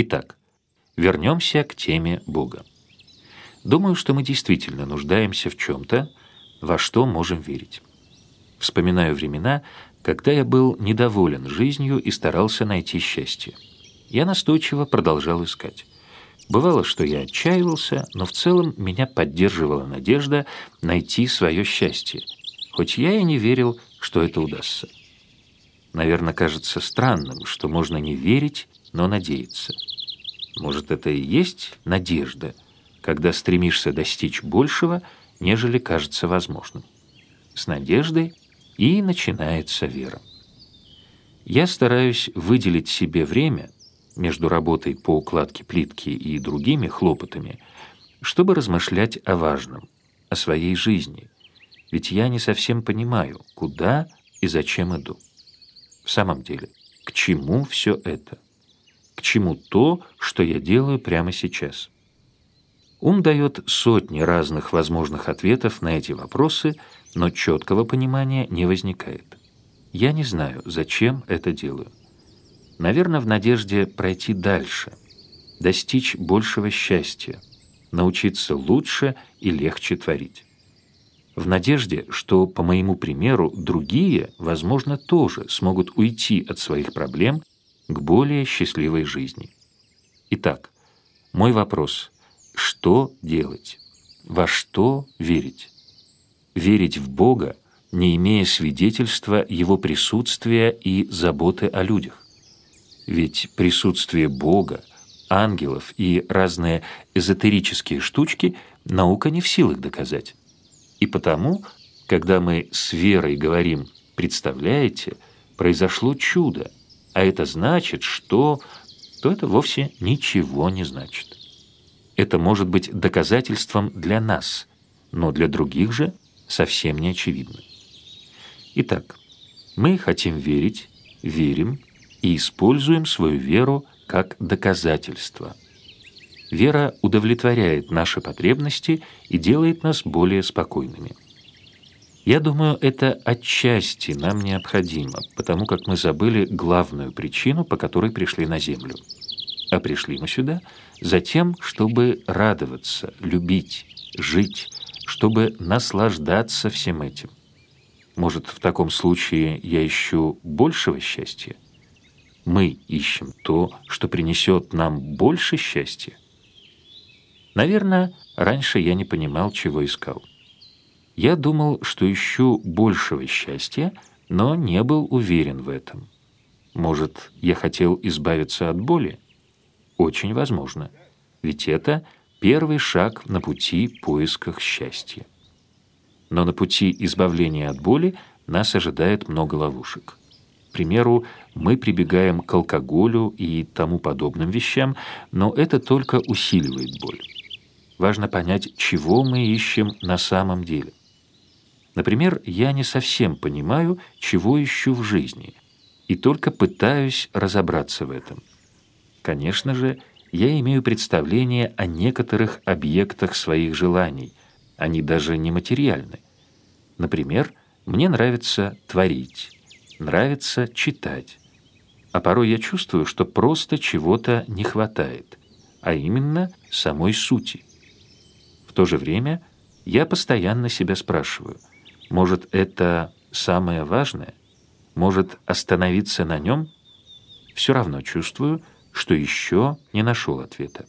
Итак, вернемся к теме Бога. Думаю, что мы действительно нуждаемся в чем-то, во что можем верить. Вспоминаю времена, когда я был недоволен жизнью и старался найти счастье. Я настойчиво продолжал искать. Бывало, что я отчаивался, но в целом меня поддерживала надежда найти свое счастье, хоть я и не верил, что это удастся. Наверное, кажется странным, что можно не верить, но надеяться. Может, это и есть надежда, когда стремишься достичь большего, нежели кажется возможным. С надеждой и начинается вера. Я стараюсь выделить себе время между работой по укладке плитки и другими хлопотами, чтобы размышлять о важном, о своей жизни, ведь я не совсем понимаю, куда и зачем иду. В самом деле, к чему все это? К чему то, что я делаю прямо сейчас? Ум дает сотни разных возможных ответов на эти вопросы, но четкого понимания не возникает. Я не знаю, зачем это делаю. Наверное, в надежде пройти дальше, достичь большего счастья, научиться лучше и легче творить. В надежде, что, по моему примеру, другие, возможно, тоже смогут уйти от своих проблем к более счастливой жизни. Итак, мой вопрос – что делать? Во что верить? Верить в Бога, не имея свидетельства Его присутствия и заботы о людях. Ведь присутствие Бога, ангелов и разные эзотерические штучки наука не в силах доказать. И потому, когда мы с верой говорим «представляете», произошло чудо, а это значит, что... то это вовсе ничего не значит. Это может быть доказательством для нас, но для других же совсем не очевидно. Итак, мы хотим верить, верим и используем свою веру как доказательство. Вера удовлетворяет наши потребности и делает нас более спокойными. Я думаю, это отчасти нам необходимо, потому как мы забыли главную причину, по которой пришли на Землю. А пришли мы сюда за тем, чтобы радоваться, любить, жить, чтобы наслаждаться всем этим. Может, в таком случае я ищу большего счастья? мы ищем то, что принесет нам больше счастья? Наверное, раньше я не понимал, чего искал. Я думал, что ищу большего счастья, но не был уверен в этом. Может, я хотел избавиться от боли? Очень возможно. Ведь это первый шаг на пути поисках счастья. Но на пути избавления от боли нас ожидает много ловушек. К примеру, мы прибегаем к алкоголю и тому подобным вещам, но это только усиливает боль. Важно понять, чего мы ищем на самом деле. Например, я не совсем понимаю, чего ищу в жизни, и только пытаюсь разобраться в этом. Конечно же, я имею представление о некоторых объектах своих желаний, они даже не материальны. Например, мне нравится творить, нравится читать. А порой я чувствую, что просто чего-то не хватает, а именно самой сути. В то же время я постоянно себя спрашиваю, может, это самое важное? Может, остановиться на нем? Все равно чувствую, что еще не нашел ответа.